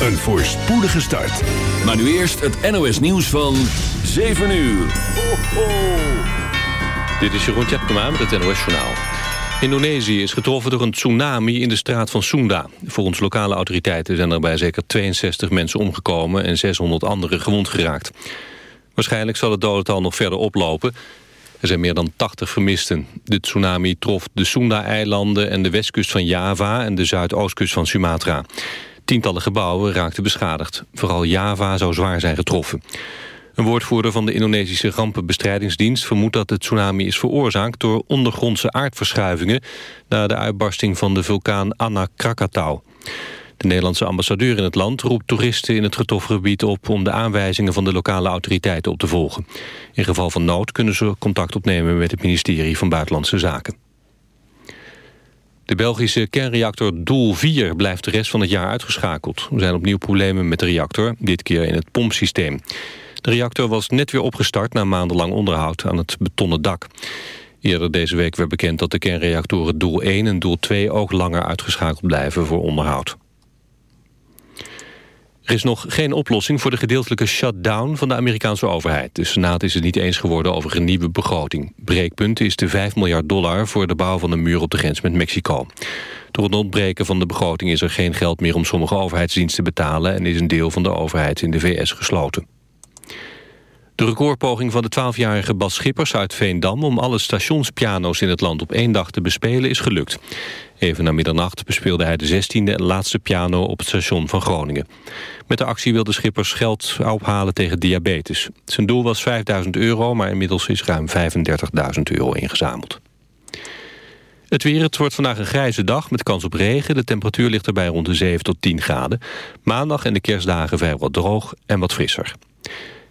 een voorspoedige start. Maar nu eerst het NOS nieuws van 7 uur. Ho. Dit is Jeroen Tjepkema met het NOS Journaal. Indonesië is getroffen door een tsunami in de straat van Sunda. Volgens lokale autoriteiten zijn er bij zeker 62 mensen omgekomen... en 600 anderen gewond geraakt. Waarschijnlijk zal het dodental nog verder oplopen. Er zijn meer dan 80 vermisten. De tsunami trof de Sunda-eilanden en de westkust van Java... en de zuidoostkust van Sumatra. Tientallen gebouwen raakten beschadigd. Vooral Java zou zwaar zijn getroffen. Een woordvoerder van de Indonesische rampenbestrijdingsdienst... vermoedt dat de tsunami is veroorzaakt door ondergrondse aardverschuivingen... na de uitbarsting van de vulkaan Anak Krakatau. De Nederlandse ambassadeur in het land roept toeristen in het getroffen gebied op... om de aanwijzingen van de lokale autoriteiten op te volgen. In geval van nood kunnen ze contact opnemen met het ministerie van Buitenlandse Zaken. De Belgische kernreactor Doel 4 blijft de rest van het jaar uitgeschakeld. Er zijn opnieuw problemen met de reactor, dit keer in het pompsysteem. De reactor was net weer opgestart na maandenlang onderhoud aan het betonnen dak. Eerder deze week werd bekend dat de kernreactoren Doel 1 en Doel 2 ook langer uitgeschakeld blijven voor onderhoud. Er is nog geen oplossing voor de gedeeltelijke shutdown van de Amerikaanse overheid. De Senaat is het niet eens geworden over een nieuwe begroting. Breekpunt is de 5 miljard dollar voor de bouw van een muur op de grens met Mexico. Door het ontbreken van de begroting is er geen geld meer om sommige overheidsdiensten te betalen... en is een deel van de overheid in de VS gesloten. De recordpoging van de 12-jarige Bas Schippers uit Veendam... om alle stationspiano's in het land op één dag te bespelen is gelukt. Even na middernacht bespeelde hij de 16e en laatste piano op het station van Groningen. Met de actie wilde Schippers geld ophalen tegen diabetes. Zijn doel was 5000 euro, maar inmiddels is ruim 35.000 euro ingezameld. Het weer, het wordt vandaag een grijze dag met kans op regen. De temperatuur ligt erbij rond de 7 tot 10 graden. Maandag en de kerstdagen vrijwel droog en wat frisser.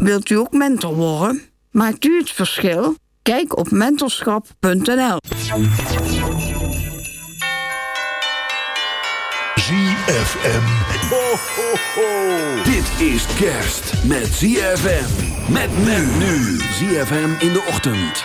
Wilt u ook mentor worden? Maakt u het verschil? Kijk op mentorschap.nl. ZFM. Ho, ho, ho. Dit is kerst met ZFM. Met men nu. ZFM in de ochtend.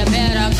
you better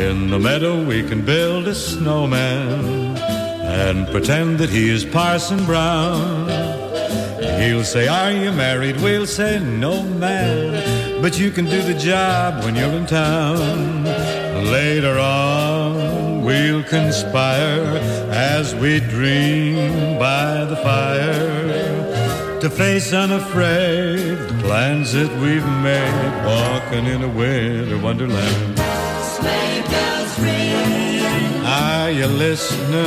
In the meadow we can build a snowman and pretend that he is Parson Brown. He'll say, Are you married? We'll say, No, man. But you can do the job when you're in town. Later on, we'll conspire as we dream by the fire to face unafraid the plans that we've made, walking in a winter wonderland. Are you listening?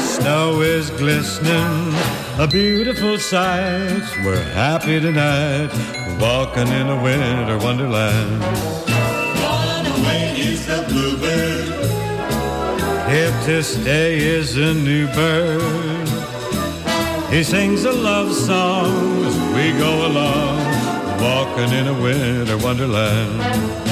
Snow is glistening, a beautiful sight. We're happy tonight, walking in a winter wonderland. Gone away is the bluebird. If this day is a new bird, he sings a love song as we go along, walking in a winter wonderland.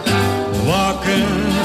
walking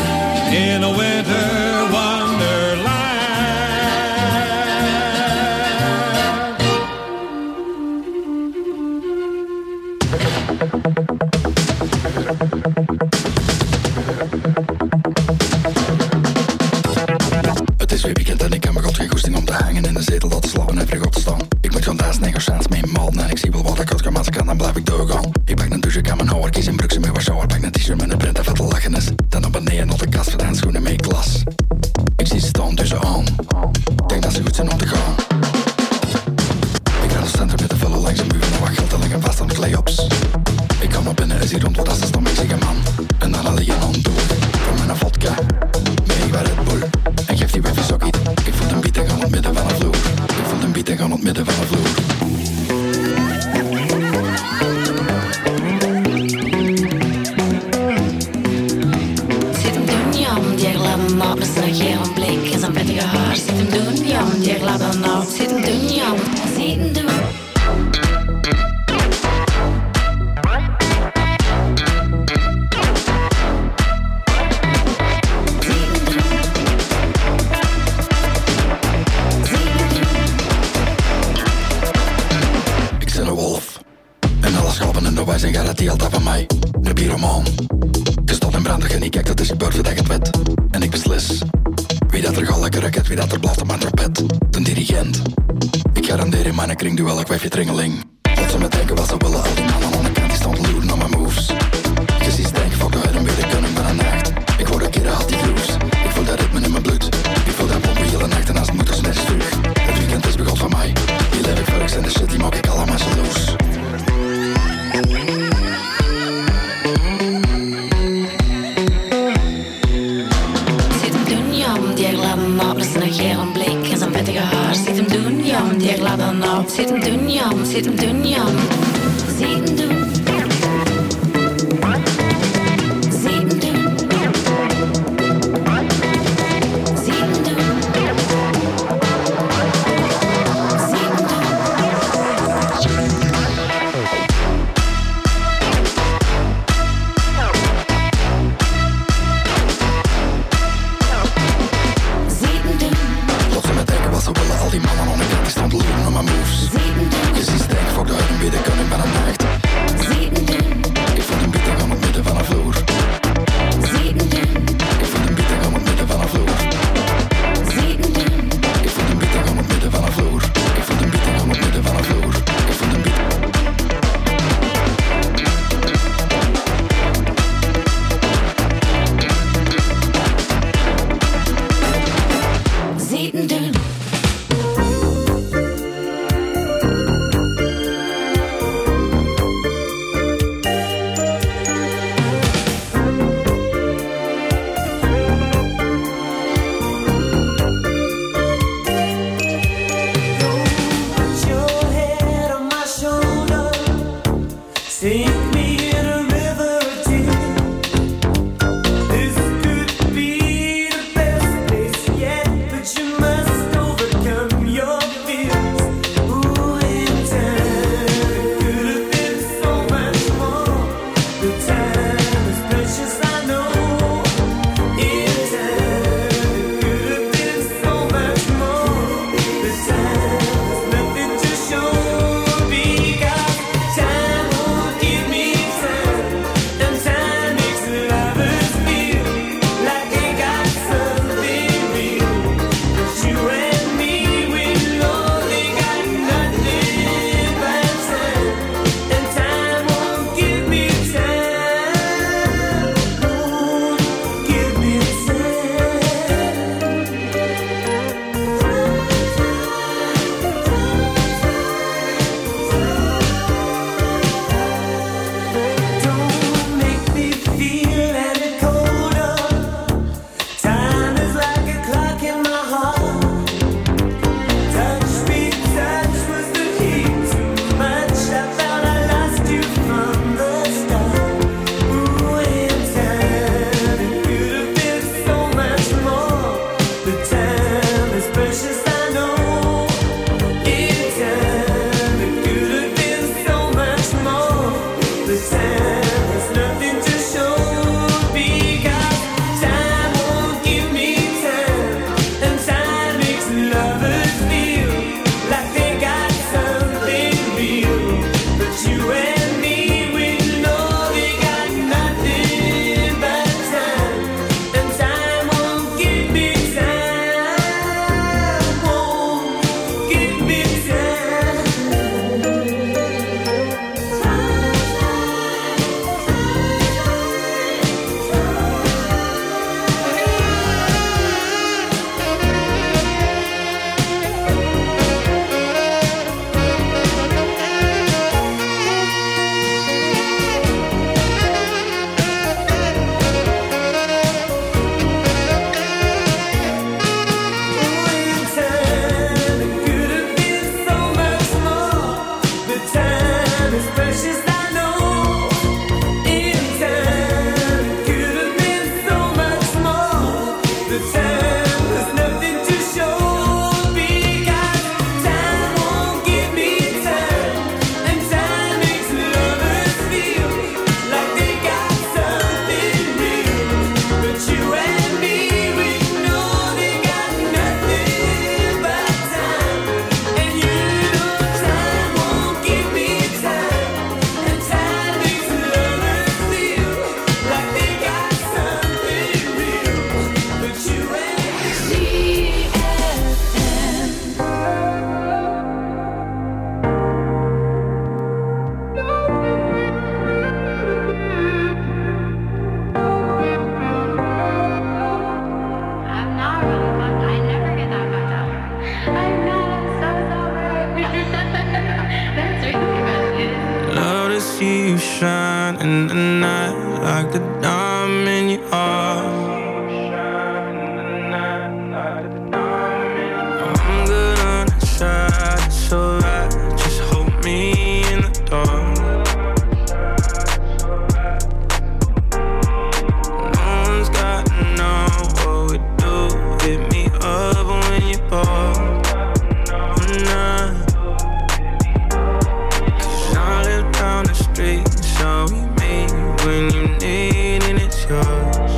yours.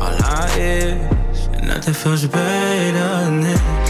All I is, nothing feels better than this.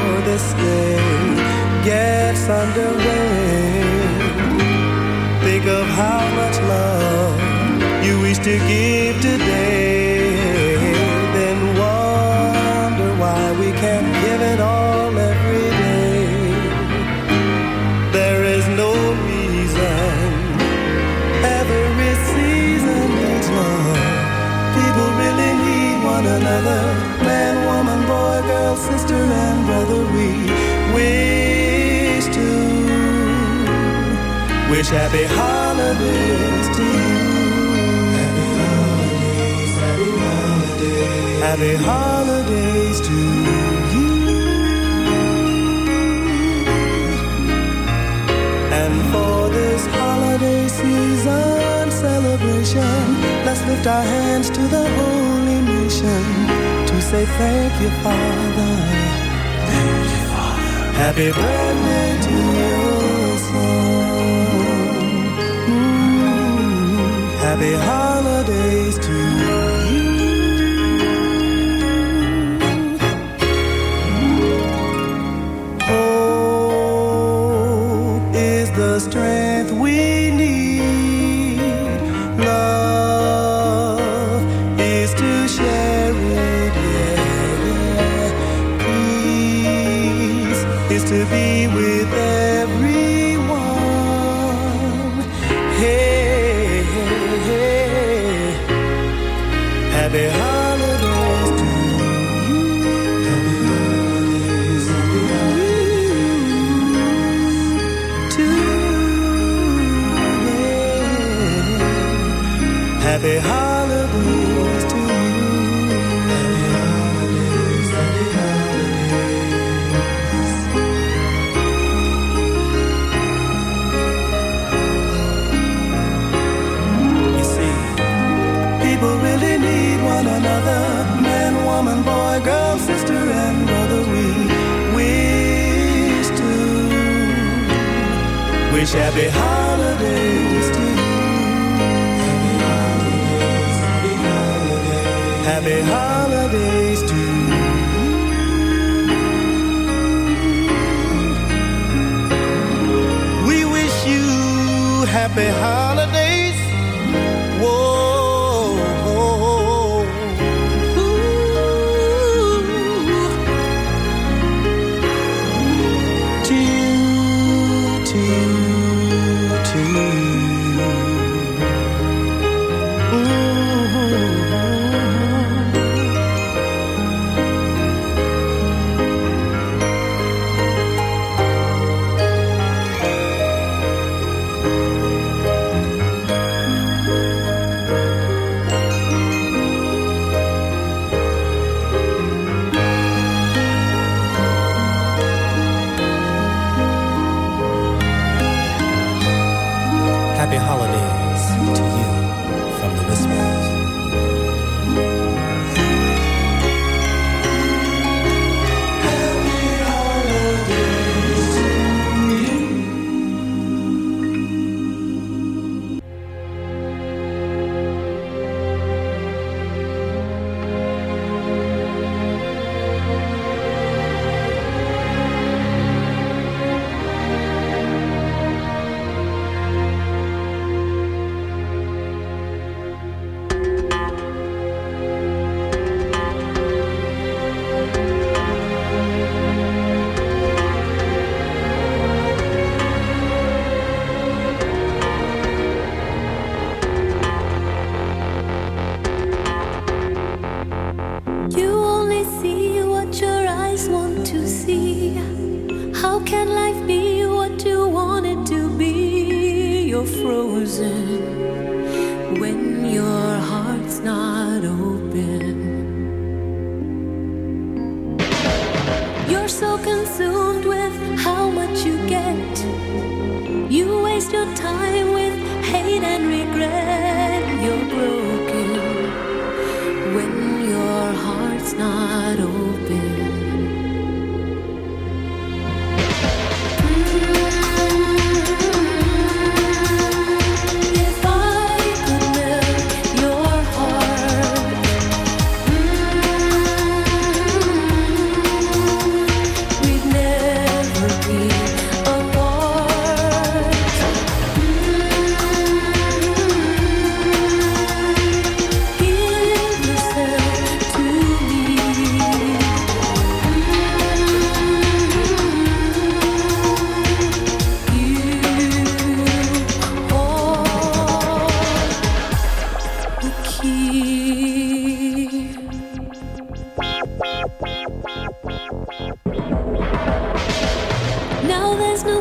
this day gets underway. Think of how much love you wish to give today. wish happy holidays to you. Happy holidays, happy holidays. Happy holidays to you. And for this holiday season celebration, let's lift our hands to the holy nation to say thank you, Father. Thank you, Father. Happy birthday to you. be hard had heart.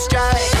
sky.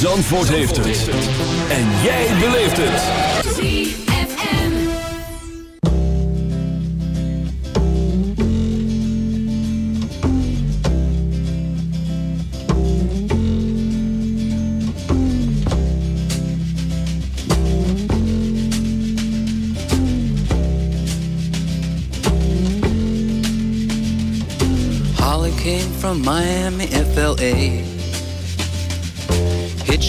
Zandvoort heeft het. En jij beleeft het. Holly came from Miami, FLA.